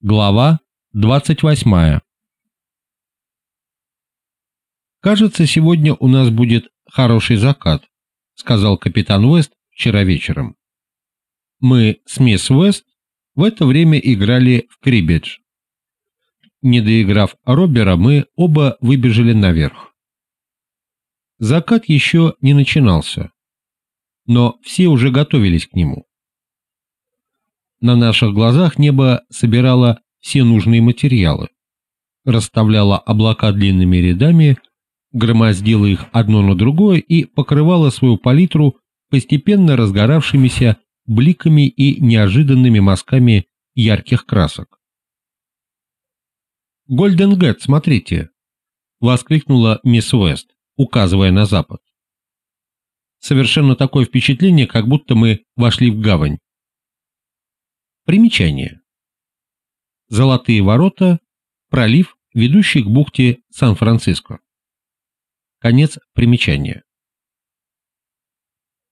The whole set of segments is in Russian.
Глава 28 «Кажется, сегодня у нас будет хороший закат», — сказал капитан Уэст вчера вечером. Мы с мисс Уэст в это время играли в крибедж. Не доиграв Робера, мы оба выбежали наверх. Закат еще не начинался, но все уже готовились к нему. На наших глазах небо собирало все нужные материалы, расставляло облака длинными рядами, громоздило их одно на другое и покрывало свою палитру постепенно разгоравшимися бликами и неожиданными мазками ярких красок. «Гольден Гэт, смотрите!» — воскликнула мисс Уэст, указывая на запад. Совершенно такое впечатление, как будто мы вошли в гавань. Примечание. Золотые ворота, пролив, ведущий к бухте Сан-Франциско. Конец примечания.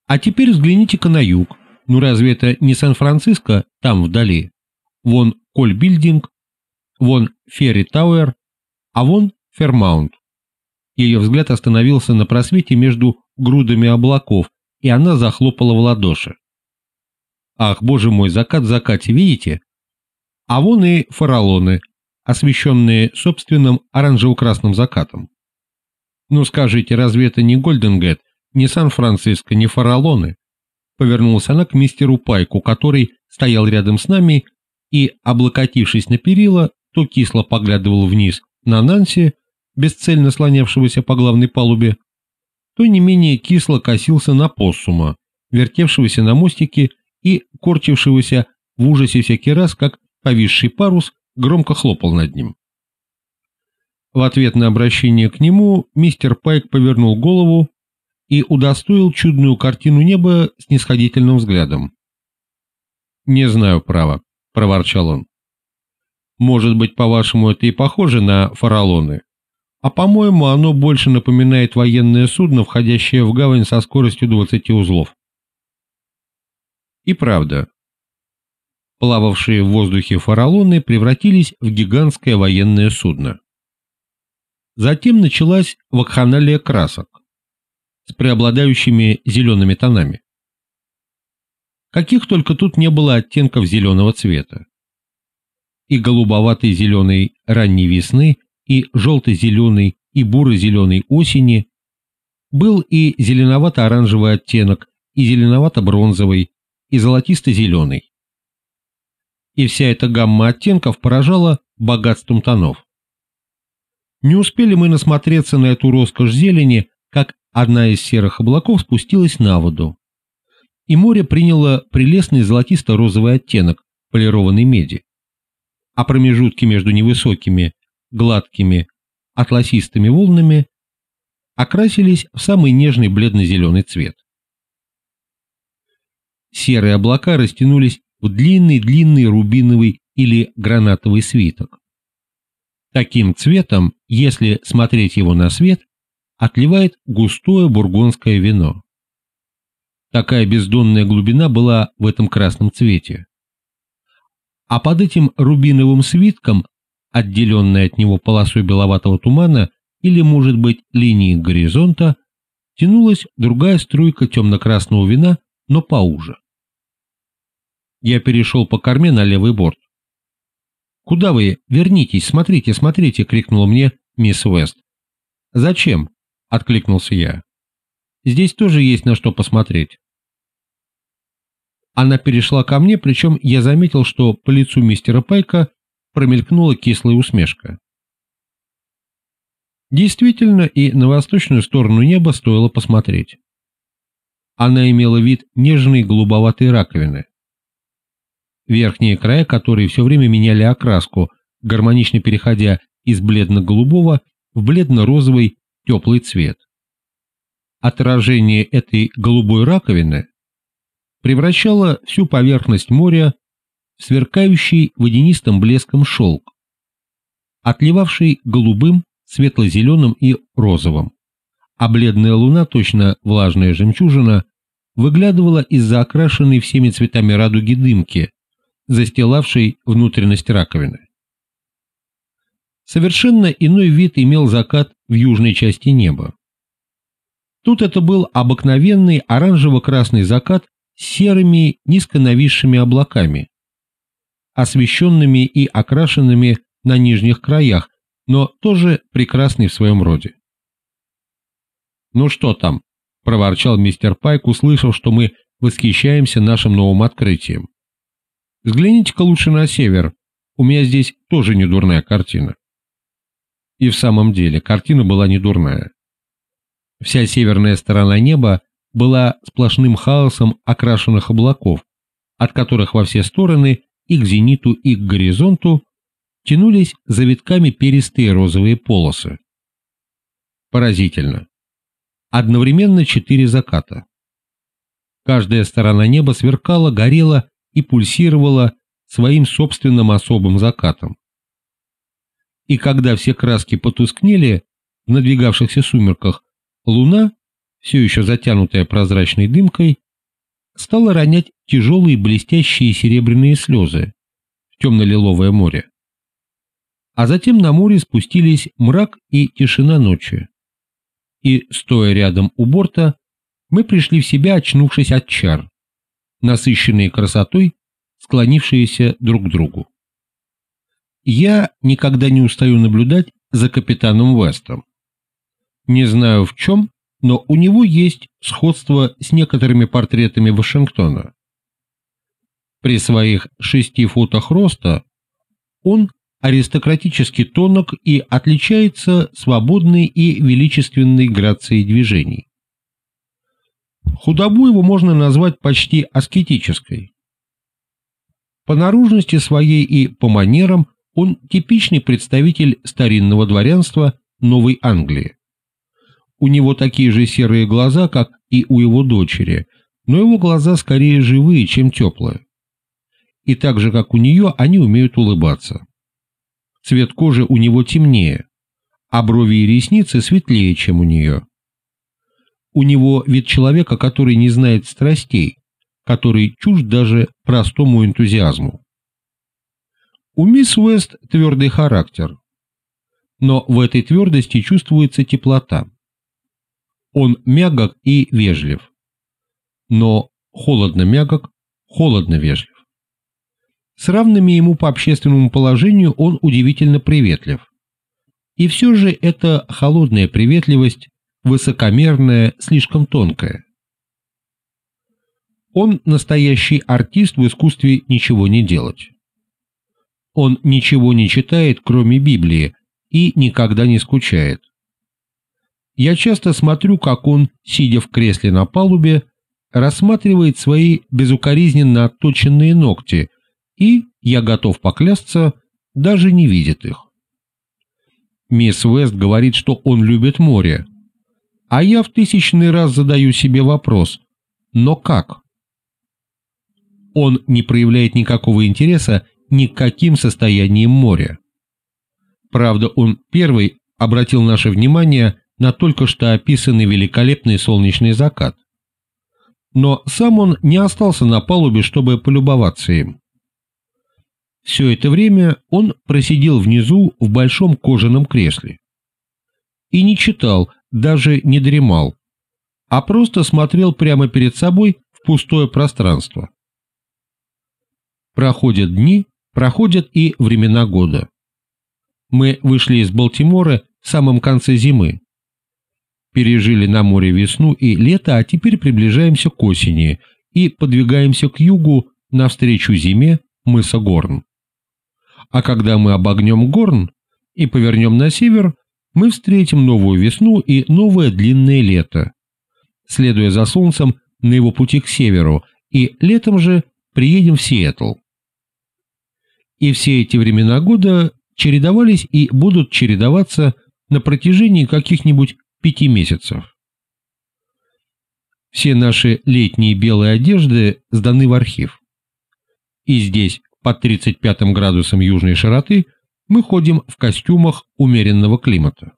А теперь взгляните-ка на юг. Ну разве это не Сан-Франциско там вдали? Вон Коль-Билдинг, вон Ферри Тауэр, а вон Фермаунт. Ее взгляд остановился на просвете между грудами облаков, и она захлопала в ладоши. Ах, боже мой, закат в закате, видите? А вон и фаралоны, освещенные собственным оранжево-красным закатом. Ну скажите, разве это не Гольденгет, не Сан-Франциско, не фаралоны? Повернулась она к мистеру Пайку, который стоял рядом с нами и, облокотившись на перила, то кисло поглядывал вниз на Нанси, бесцельно слонявшегося по главной палубе, то не менее кисло косился на Поссума, вертевшегося на мостике и корчившегося в ужасе всякий раз, как повисший парус громко хлопал над ним. В ответ на обращение к нему мистер Пайк повернул голову и удостоил чудную картину неба снисходительным взглядом. «Не знаю, право», — проворчал он. «Может быть, по-вашему, это и похоже на фаралоны, а по-моему, оно больше напоминает военное судно, входящее в гавань со скоростью 20 узлов. И правда, плававшие в воздухе фаралоны превратились в гигантское военное судно. Затем началась вакханалия красок с преобладающими зелеными тонами. Каких только тут не было оттенков зеленого цвета. И голубоватый зеленый ранней весны, и желто-зеленый, и буро-зеленый осени, был и зеленовато-оранжевый оттенок, и зеленовато-бронзовый, и золотисто-зеленый. И вся эта гамма оттенков поражала богатством тонов. Не успели мы насмотреться на эту роскошь зелени, как одна из серых облаков спустилась на воду, и море приняло прелестный золотисто-розовый оттенок полированной меди, а промежутки между невысокими, гладкими, атласистыми волнами окрасились в самый нежный бледно-зеленый цвет серые облака растянулись в длинный-длинный рубиновый или гранатовый свиток. Таким цветом, если смотреть его на свет, отливает густое бургундское вино. Такая бездонная глубина была в этом красном цвете. А под этим рубиновым свитком, отделенной от него полосой беловатого тумана или, может быть, линией горизонта, тянулась другая струйка темно-красного вина но поуже. Я перешел по корме на левый борт. «Куда вы? Вернитесь, смотрите, смотрите!» — крикнула мне мисс Уэст. «Зачем?» — откликнулся я. «Здесь тоже есть на что посмотреть». Она перешла ко мне, причем я заметил, что по лицу мистера Пайка промелькнула кислая усмешка. Действительно, и на восточную сторону неба стоило посмотреть. Она имела вид нежной голубоватой раковины, верхние края которой все время меняли окраску, гармонично переходя из бледно-голубого в бледно-розовый теплый цвет. Отражение этой голубой раковины превращало всю поверхность моря в сверкающий водянистым блеском шелк, отливавший голубым, светло-зеленым и розовым а бледная луна, точно влажная жемчужина, выглядывала из-за окрашенной всеми цветами радуги дымки, застилавшей внутренность раковины. Совершенно иной вид имел закат в южной части неба. Тут это был обыкновенный оранжево-красный закат с серыми низко нависшими облаками, освещенными и окрашенными на нижних краях, но тоже прекрасный в своем роде. «Ну что там?» – проворчал мистер Пайк, услышав, что мы восхищаемся нашим новым открытием. «Взгляните-ка лучше на север, у меня здесь тоже недурная картина». И в самом деле, картина была недурная. Вся северная сторона неба была сплошным хаосом окрашенных облаков, от которых во все стороны и к зениту, и к горизонту тянулись завитками перистые розовые полосы. Поразительно. Одновременно четыре заката. Каждая сторона неба сверкала, горела и пульсировала своим собственным особым закатом. И когда все краски потускнели в надвигавшихся сумерках, луна, все еще затянутая прозрачной дымкой, стала ронять тяжелые блестящие серебряные слезы в темно-лиловое море. А затем на море спустились мрак и тишина ночи. И, стоя рядом у борта, мы пришли в себя, очнувшись от чар, насыщенные красотой, склонившиеся друг к другу. Я никогда не устаю наблюдать за капитаном Вестом. Не знаю в чем, но у него есть сходство с некоторыми портретами Вашингтона. При своих шести футах роста он аристократически тонок и отличается свободной и величественной грацией движений. Худобу его можно назвать почти аскетической. По наружности своей и по манерам он типичный представитель старинного дворянства Новой Англии. У него такие же серые глаза, как и у его дочери, но его глаза скорее живые, чем теплые. И так же, как у нее, они умеют улыбаться. Цвет кожи у него темнее, а брови и ресницы светлее, чем у нее. У него вид человека, который не знает страстей, который чужд даже простому энтузиазму. У мисс Уэст твердый характер, но в этой твердости чувствуется теплота. Он мягок и вежлив. Но холодно мягок, холодно вежлив. С равными ему по общественному положению он удивительно приветлив. И все же эта холодная приветливость, высокомерная, слишком тонкая. Он настоящий артист в искусстве ничего не делать. Он ничего не читает, кроме Библии, и никогда не скучает. Я часто смотрю, как он, сидя в кресле на палубе, рассматривает свои безукоризненно отточенные ногти и, я готов поклясться, даже не видит их. Мисс Вест говорит, что он любит море, а я в тысячный раз задаю себе вопрос «но как?». Он не проявляет никакого интереса ни к каким состояниям моря. Правда, он первый обратил наше внимание на только что описанный великолепный солнечный закат. Но сам он не остался на палубе, чтобы полюбоваться им. Все это время он просидел внизу в большом кожаном кресле. И не читал, даже не дремал, а просто смотрел прямо перед собой в пустое пространство. Проходят дни, проходят и времена года. Мы вышли из Балтимора в самом конце зимы, пережили на море весну и лето, а теперь приближаемся к осени и подвигаемся к югу навстречу зиме мыса Горн. А когда мы обогнем Горн и повернем на север, мы встретим новую весну и новое длинное лето, следуя за солнцем на его пути к северу, и летом же приедем в Сиэтл. И все эти времена года чередовались и будут чередоваться на протяжении каких-нибудь пяти месяцев. Все наши летние белые одежды сданы в архив. И здесь, под 35 градусом южной широты, мы ходим в костюмах умеренного климата.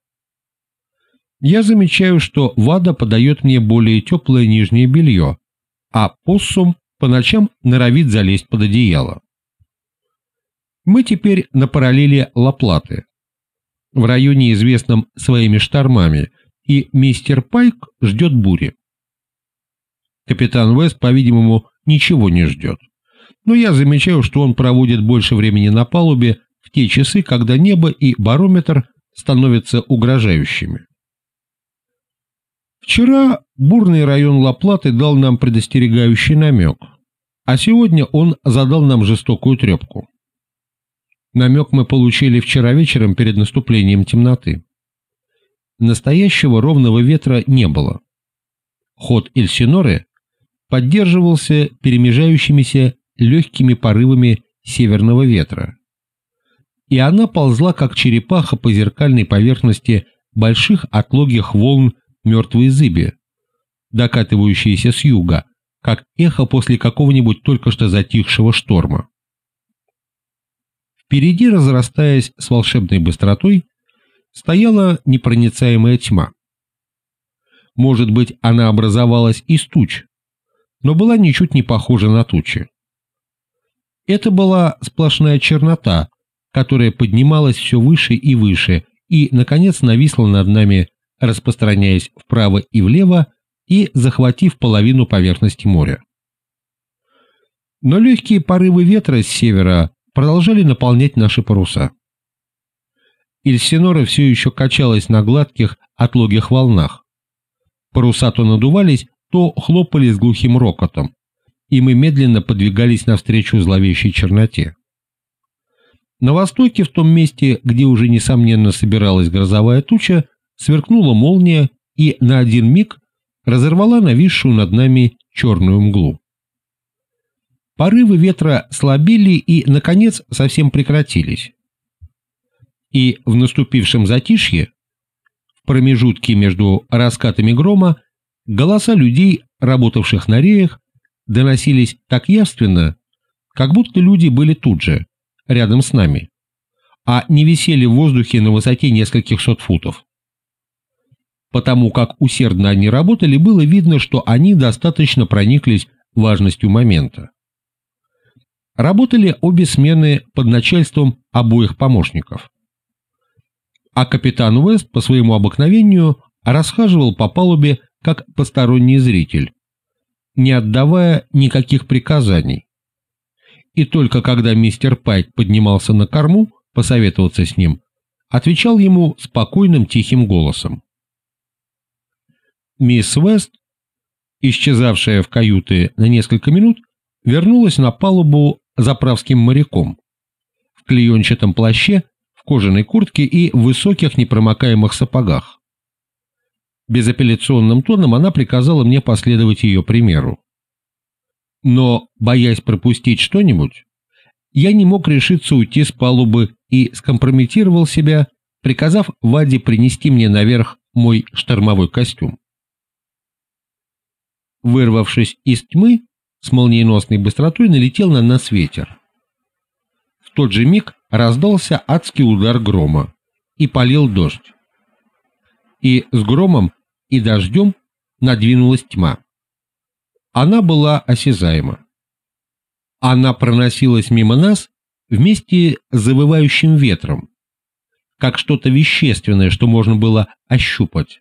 Я замечаю, что Вада подает мне более теплое нижнее белье, а Поссум по ночам норовит залезть под одеяло. Мы теперь на параллели Лаплаты, в районе, известном своими штормами, и мистер Пайк ждет бури. Капитан Вест, по-видимому, ничего не ждет. Но я замечаю, что он проводит больше времени на палубе те часы, когда небо и барометр становятся угрожающими. Вчера бурный район Лаплаты дал нам предостерегающий намек, а сегодня он задал нам жестокую трепку. Намек мы получили вчера вечером перед наступлением темноты. Настоящего ровного ветра не было. Ход Эльсиноры поддерживался перемежающимися легкими порывами северного ветра. И она ползла, как черепаха по зеркальной поверхности больших отлогих волн мертвой зыби, докатывающиеся с юга, как эхо после какого-нибудь только что затихшего шторма. Впереди, разрастаясь с волшебной быстротой, стояла непроницаемая тьма. Может быть, она образовалась из туч, но была ничуть не похожа на тучи. Это была сплошная чернота, которая поднималась все выше и выше и, наконец, нависла над нами, распространяясь вправо и влево и захватив половину поверхности моря. Но легкие порывы ветра с севера продолжали наполнять наши паруса. Ильсинора все еще качалась на гладких, отлогих волнах. Паруса то надувались, то хлопали с глухим рокотом, и мы медленно подвигались навстречу зловещей черноте. На востоке, в том месте, где уже несомненно собиралась грозовая туча, сверкнула молния и на один миг разорвала нависшую над нами черную мглу. Порывы ветра слабели и, наконец, совсем прекратились. И в наступившем затишье, в промежутке между раскатами грома, Голоса людей, работавших на реях, доносились так явственно, как будто люди были тут же, рядом с нами, а не висели в воздухе на высоте нескольких сот футов. Потому как усердно они работали, было видно, что они достаточно прониклись важностью момента. Работали обе смены под начальством обоих помощников. А капитан Уэст по своему обыкновению расхаживал по палубе как посторонний зритель, не отдавая никаких приказаний. И только когда мистер Пайк поднимался на корму посоветоваться с ним, отвечал ему спокойным тихим голосом. Мисс Вест, исчезавшая в каюты на несколько минут, вернулась на палубу заправским моряком в клеенчатом плаще, в кожаной куртке и в высоких непромокаемых сапогах. Безапелляционным тоном она приказала мне последовать ее примеру. Но, боясь пропустить что-нибудь, я не мог решиться уйти с палубы и скомпрометировал себя, приказав Ваде принести мне наверх мой штормовой костюм. Вырвавшись из тьмы, с молниеносной быстротой налетел на нас ветер. В тот же миг раздался адский удар грома, и полил дождь. И с громом и дождем надвинулась тьма. Она была осязаема. Она проносилась мимо нас вместе с завывающим ветром, как что-то вещественное, что можно было ощупать.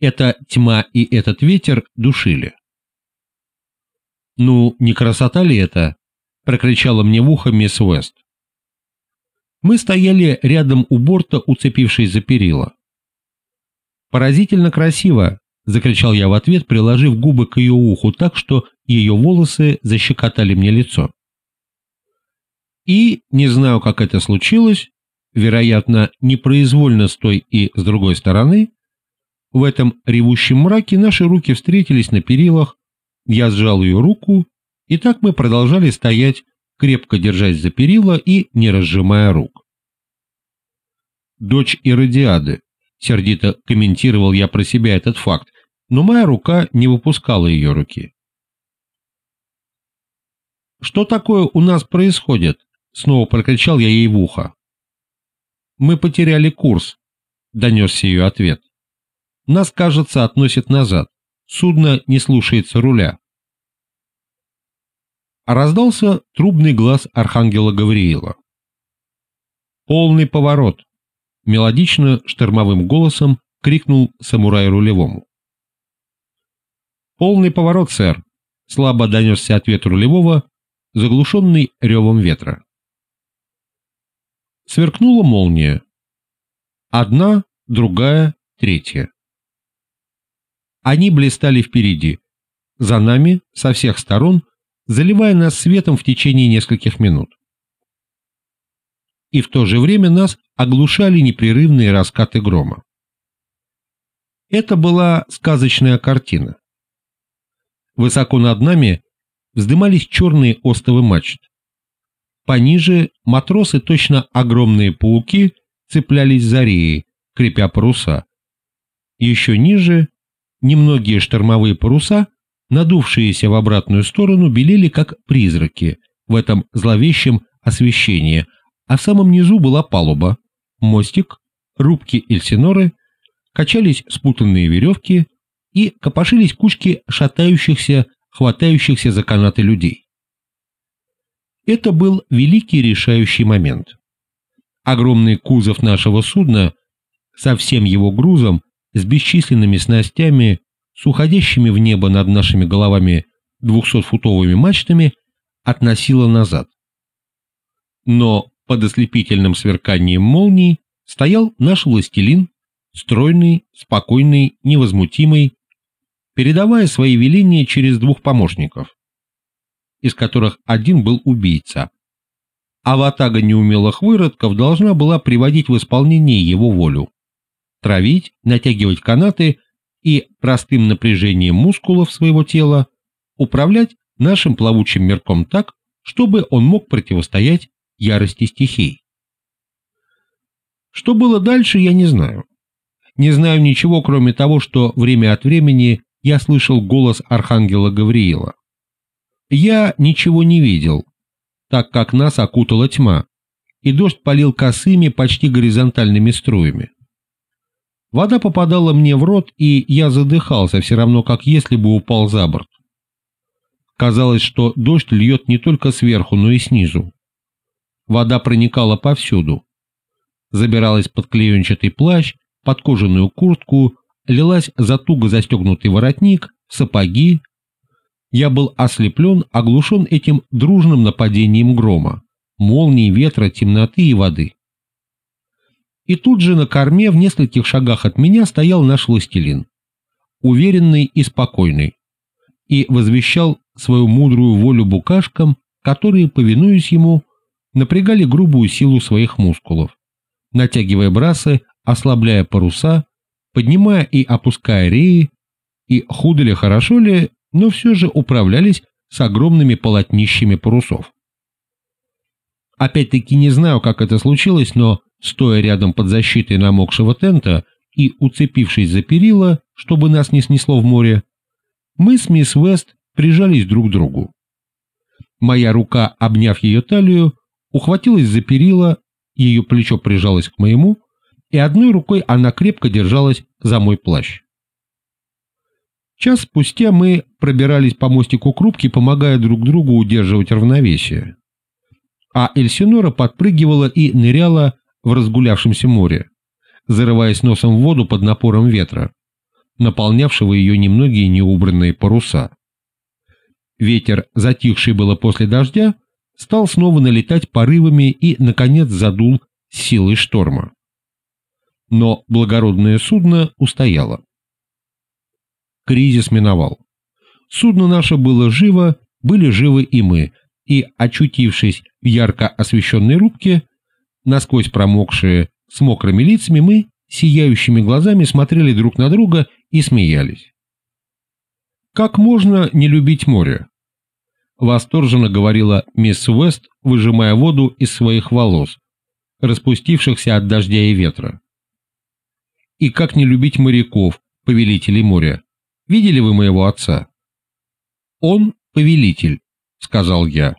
Эта тьма и этот ветер душили. «Ну, не красота ли это?» — прокричала мне в ухо мисс Уэст. Мы стояли рядом у борта, уцепившись за перила. «Поразительно красиво!» — закричал я в ответ, приложив губы к ее уху так, что ее волосы защекотали мне лицо. И, не знаю, как это случилось, вероятно, непроизвольно с той и с другой стороны, в этом ревущем мраке наши руки встретились на перилах, я сжал ее руку, и так мы продолжали стоять, крепко держась за перила и не разжимая рук. Дочь Иродиады, Сердито комментировал я про себя этот факт, но моя рука не выпускала ее руки. «Что такое у нас происходит?» — снова прокричал я ей в ухо. «Мы потеряли курс», — донесся ее ответ. «Нас, кажется, относят назад. Судно не слушается руля». раздался трубный глаз архангела Гавриила. «Полный поворот!» — мелодично штормовым голосом крикнул самурай рулевому. «Полный поворот, сэр!» — слабо донесся ответ рулевого, заглушенный ревом ветра. Сверкнула молния. Одна, другая, третья. Они блистали впереди, за нами, со всех сторон, заливая нас светом в течение нескольких минут. И в то же время нас оглушали непрерывные раскаты грома. Это была сказочная картина. Высоко над нами вздымались черные остовы мачт. Пониже матросы, точно огромные пауки, цеплялись за реи, крепя паруса. Еще ниже немногие штормовые паруса, надувшиеся в обратную сторону, белели как призраки в этом зловещем освещении, а в самом низу была палуба, мостик, рубки Эльсиноры, качались спутанные веревки и копошились кучки шатающихся, хватающихся за канаты людей. Это был великий решающий момент. Огромный кузов нашего судна со всем его грузом, с бесчисленными снастями, с уходящими в небо над нашими головами двухсотфутовыми мачтами, относило назад. Но под ослепительным сверканием молний стоял наш властелин, стройный, спокойный, невозмутимый, передавая свои веления через двух помощников из которых один был убийца. А ватага неумелых выродков должна была приводить в исполнение его волю. Травить, натягивать канаты и простым напряжением мускулов своего тела управлять нашим плавучим мирком так, чтобы он мог противостоять ярости стихий. Что было дальше, я не знаю. Не знаю ничего, кроме того, что время от времени я слышал голос архангела Гавриила. Я ничего не видел, так как нас окутала тьма, и дождь полил косыми, почти горизонтальными струями. Вода попадала мне в рот, и я задыхался, все равно как если бы упал за борт. Казалось, что дождь льет не только сверху, но и снизу. Вода проникала повсюду. Забиралась под клеенчатый плащ, под кожаную куртку, лилась за туго застегнутый воротник, сапоги, я был ослеплен, оглушен этим дружным нападением грома, молний, ветра, темноты и воды. И тут же на корме в нескольких шагах от меня стоял наш властелин, уверенный и спокойный, и возвещал свою мудрую волю букашкам, которые, повинуясь ему, напрягали грубую силу своих мускулов, натягивая брасы, ослабляя паруса, поднимая и опуская реи, и худо ли хорошо ли, но все же управлялись с огромными полотнищами парусов. Опять-таки не знаю, как это случилось, но, стоя рядом под защитой намокшего тента и уцепившись за перила, чтобы нас не снесло в море, мы с мисс Вест прижались друг к другу. Моя рука, обняв ее талию, ухватилась за перила, ее плечо прижалось к моему, и одной рукой она крепко держалась за мой плащ. Час спустя мы пробирались по мостику к рубке, помогая друг другу удерживать равновесие. А Эльсинора подпрыгивала и ныряла в разгулявшемся море, зарываясь носом в воду под напором ветра, наполнявшего ее немногие неубранные паруса. Ветер, затихший было после дождя, стал снова налетать порывами и, наконец, задул силой шторма. Но благородное судно устояло кризис миновал. Судно наше было живо, были живы и мы, и, очутившись в ярко освещенной рубке, насквозь промокшие, с мокрыми лицами, мы сияющими глазами смотрели друг на друга и смеялись. «Как можно не любить море?» Восторженно говорила мисс Уэст, выжимая воду из своих волос, распустившихся от дождя и ветра. «И как не любить моряков, повелителей моря?» Видели вы моего отца?» «Он повелитель», — сказал я.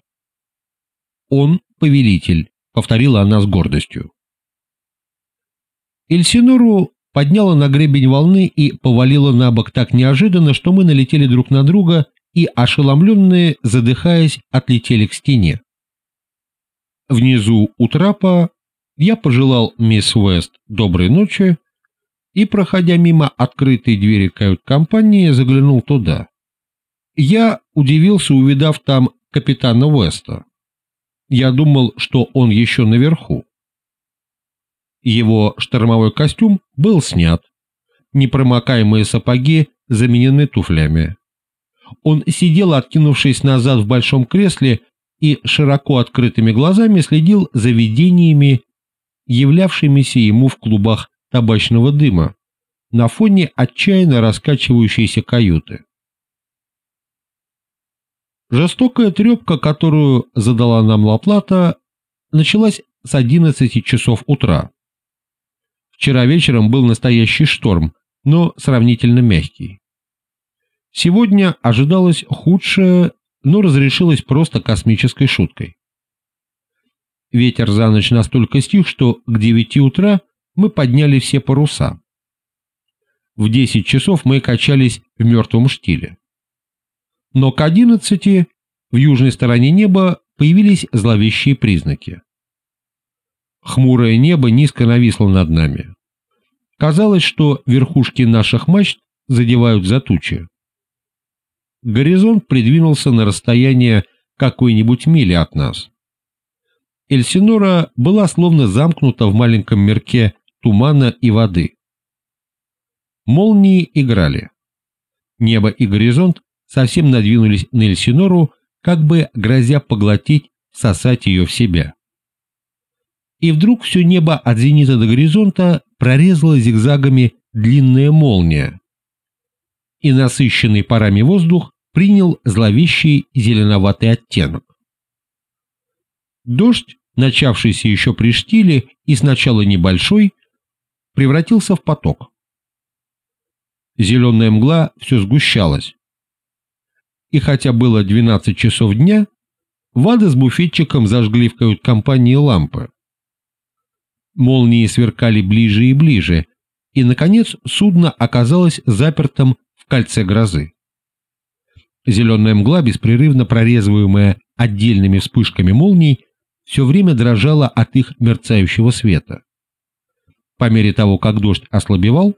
«Он повелитель», — повторила она с гордостью. Эльсинору подняла на гребень волны и повалила на бок так неожиданно, что мы налетели друг на друга и, ошеломленные, задыхаясь, отлетели к стене. Внизу у трапа я пожелал мисс Уэст доброй ночи и, проходя мимо открытой двери кают-компании, заглянул туда. Я удивился, увидав там капитана Уэста. Я думал, что он еще наверху. Его штормовой костюм был снят, непромокаемые сапоги заменены туфлями. Он сидел, откинувшись назад в большом кресле, и широко открытыми глазами следил за видениями, являвшимися ему в клубах табачного дыма, на фоне отчаянно раскачивающейся каюты. Жестокая трепка, которую задала нам Лаплата, началась с 11 часов утра. Вчера вечером был настоящий шторм, но сравнительно мягкий. Сегодня ожидалось худшее, но разрешилось просто космической шуткой. Ветер за ночь настолько стих, что к 9 утра мы подняли все паруса. В 10 часов мы качались в мертвом штиле но к одиннадцати в южной стороне неба появились зловещие признаки. Хмурое небо низко нависло над нами. Казалось, что верхушки наших мачт задевают за тучи. Горизонт придвинулся на расстояние какой-нибудь мили от нас. Эльсинора была словно замкнута в маленьком мирке тумана и воды. Молнии играли. Небо и горизонт совсем надвинулись на Эльсинору, как бы грозя поглотить, сосать ее в себя. И вдруг все небо от зенита до горизонта прорезала зигзагами длинная молния, и насыщенный парами воздух принял зловещий зеленоватый оттенок. Дождь, начавшийся еще при штиле и сначала небольшой, превратился в поток. Зеленая мгла все сгущалась, и хотя было 12 часов дня, Вада с буфетчиком зажгли в кают-компании лампы. Молнии сверкали ближе и ближе, и, наконец, судно оказалось запертым кольце грозы. Зеленая мгла, беспрерывно прорезываемая отдельными вспышками молний, все время дрожала от их мерцающего света. По мере того, как дождь ослабевал,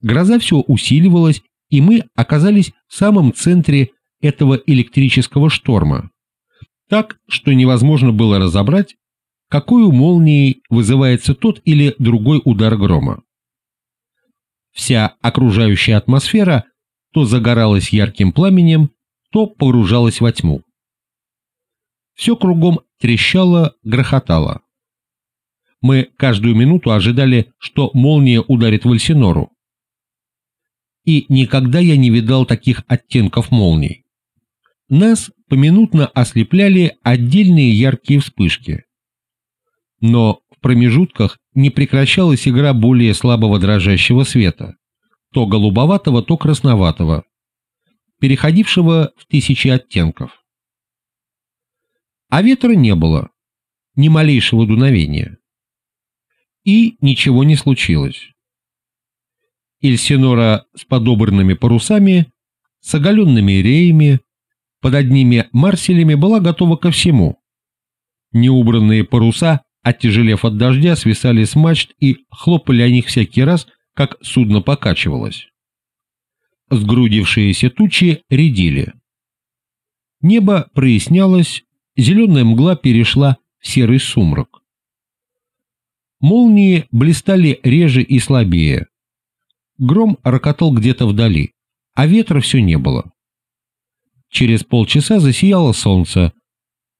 гроза все усиливалась, и мы оказались в самом центре этого электрического шторма, так, что невозможно было разобрать, какой у молнии вызывается тот или другой удар грома. Вся окружающая атмосфера то загоралась ярким пламенем, то погружалась во тьму. Все кругом трещало, грохотало. Мы каждую минуту ожидали, что молния ударит в Альсинору. И никогда я не видал таких оттенков молний. Нас поминутно ослепляли отдельные яркие вспышки. Но в промежутках не прекращалась игра более слабого дрожащего света, то голубоватого, то красноватого, переходившего в тысячи оттенков. А ветра не было, ни малейшего дуновения. И ничего не случилось. Эльсинора с подобранными парусами, с оголенными реями, под одними марселями была готова ко всему. Неубранные паруса, оттяжелев от дождя, свисали с мачт и хлопали о них всякий раз, как судно покачивалось. Сгрудившиеся тучи редили. Небо прояснялось, зеленая мгла перешла в серый сумрак. Молнии блистали реже и слабее. Гром рокотал где-то вдали, а ветра все не было. Через полчаса засияло солнце.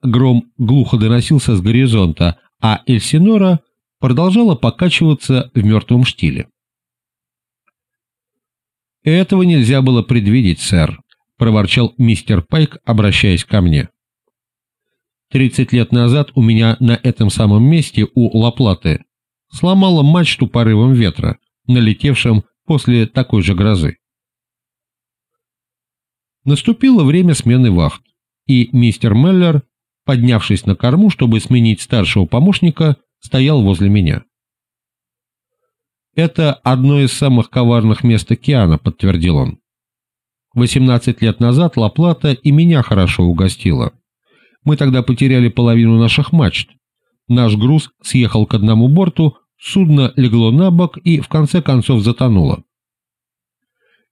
Гром глухо доносился с горизонта, а Эльсинора продолжала покачиваться в мертвом штиле. «Этого нельзя было предвидеть, сэр», — проворчал мистер Пайк, обращаясь ко мне. «Тридцать лет назад у меня на этом самом месте у Лаплаты сломала мачту порывом ветра, налетевшим после такой же грозы. Наступило время смены вахт, и мистер Меллер, поднявшись на корму, чтобы сменить старшего помощника, стоял возле меня. «Это одно из самых коварных мест океана», — подтвердил он. 18 лет назад Ла-Плата и меня хорошо угостила. Мы тогда потеряли половину наших мачт. Наш груз съехал к одному борту, судно легло на бок и в конце концов затонуло.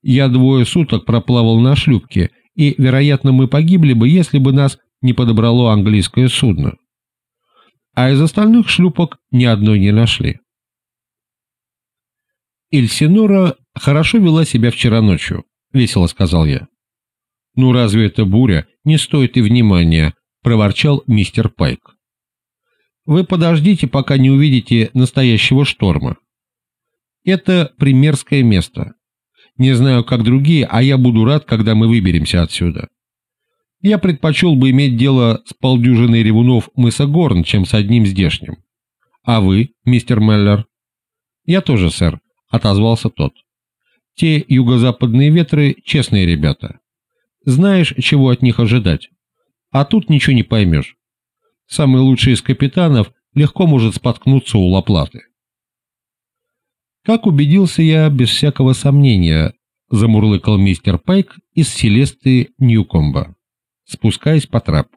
Я двое суток проплавал на шлюпке, и, вероятно, мы погибли бы, если бы нас не подобрало английское судно. А из остальных шлюпок ни одной не нашли. Эльсинора хорошо вела себя вчера ночью. — весело сказал я. «Ну разве это буря? Не стоит и внимания», — проворчал мистер Пайк. «Вы подождите, пока не увидите настоящего шторма. Это примерское место. Не знаю, как другие, а я буду рад, когда мы выберемся отсюда. Я предпочел бы иметь дело с полдюжиной ревунов мыса Горн, чем с одним здешним. А вы, мистер Меллер?» «Я тоже, сэр», — отозвался тот. Те юго-западные ветры — честные ребята. Знаешь, чего от них ожидать. А тут ничего не поймешь. Самый лучший из капитанов легко может споткнуться у лоплаты. Как убедился я без всякого сомнения, замурлыкал мистер Пайк из Селесты Ньюкомба, спускаясь по трапу.